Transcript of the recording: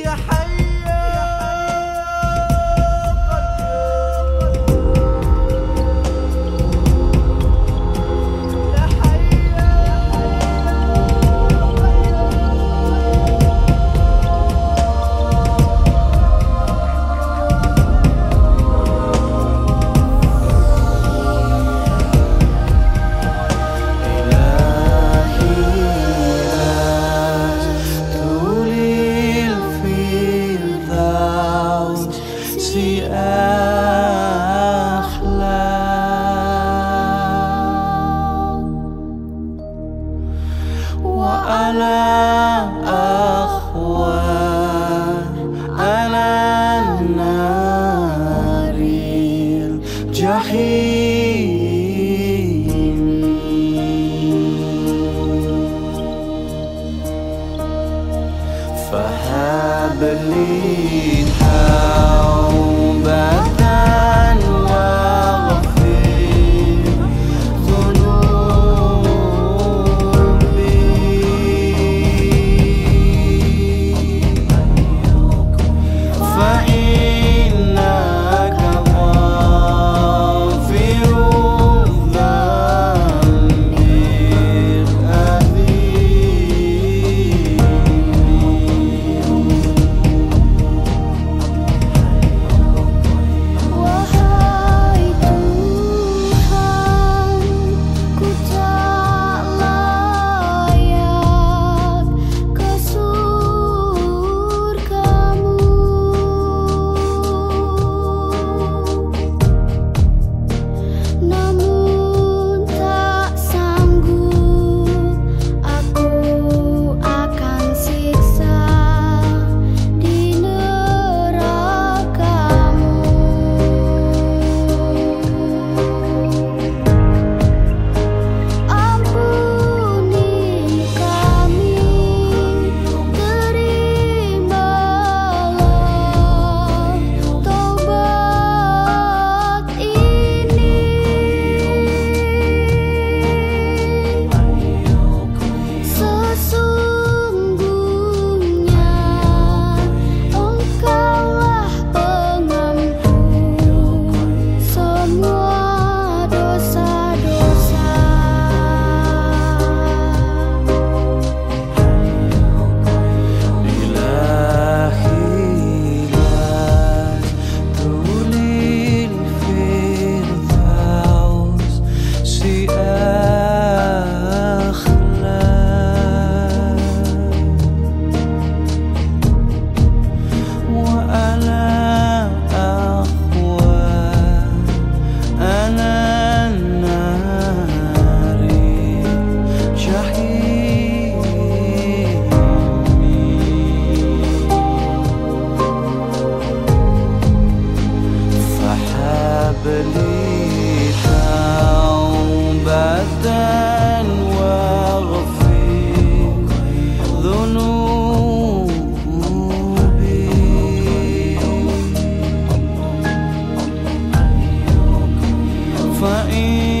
يا حي سي أحلام وأنا أخوان على النار الجحيم. فهب لي فإن